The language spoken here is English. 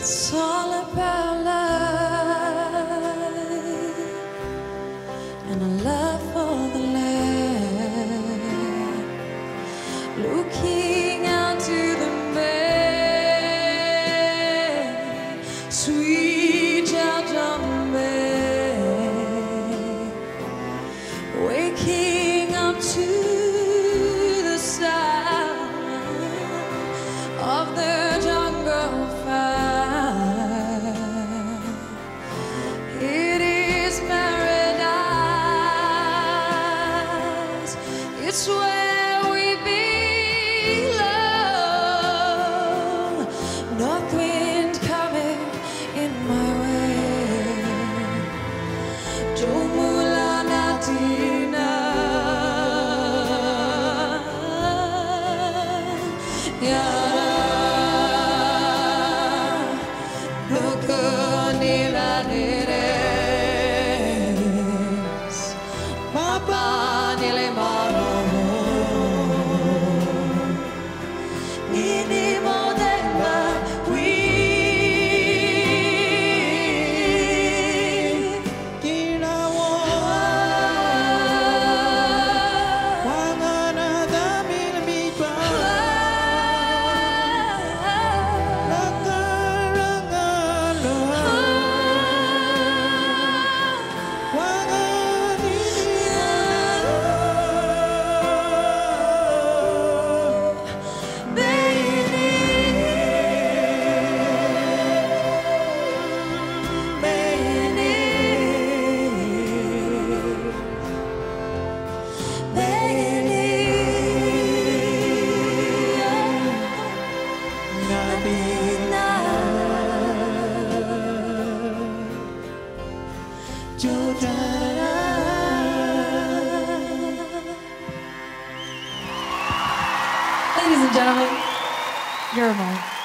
It's all about love and a love for the land. Looking out to the bay, sweet Jajam Bay, waking Yeah. Ladies and gentlemen, mine.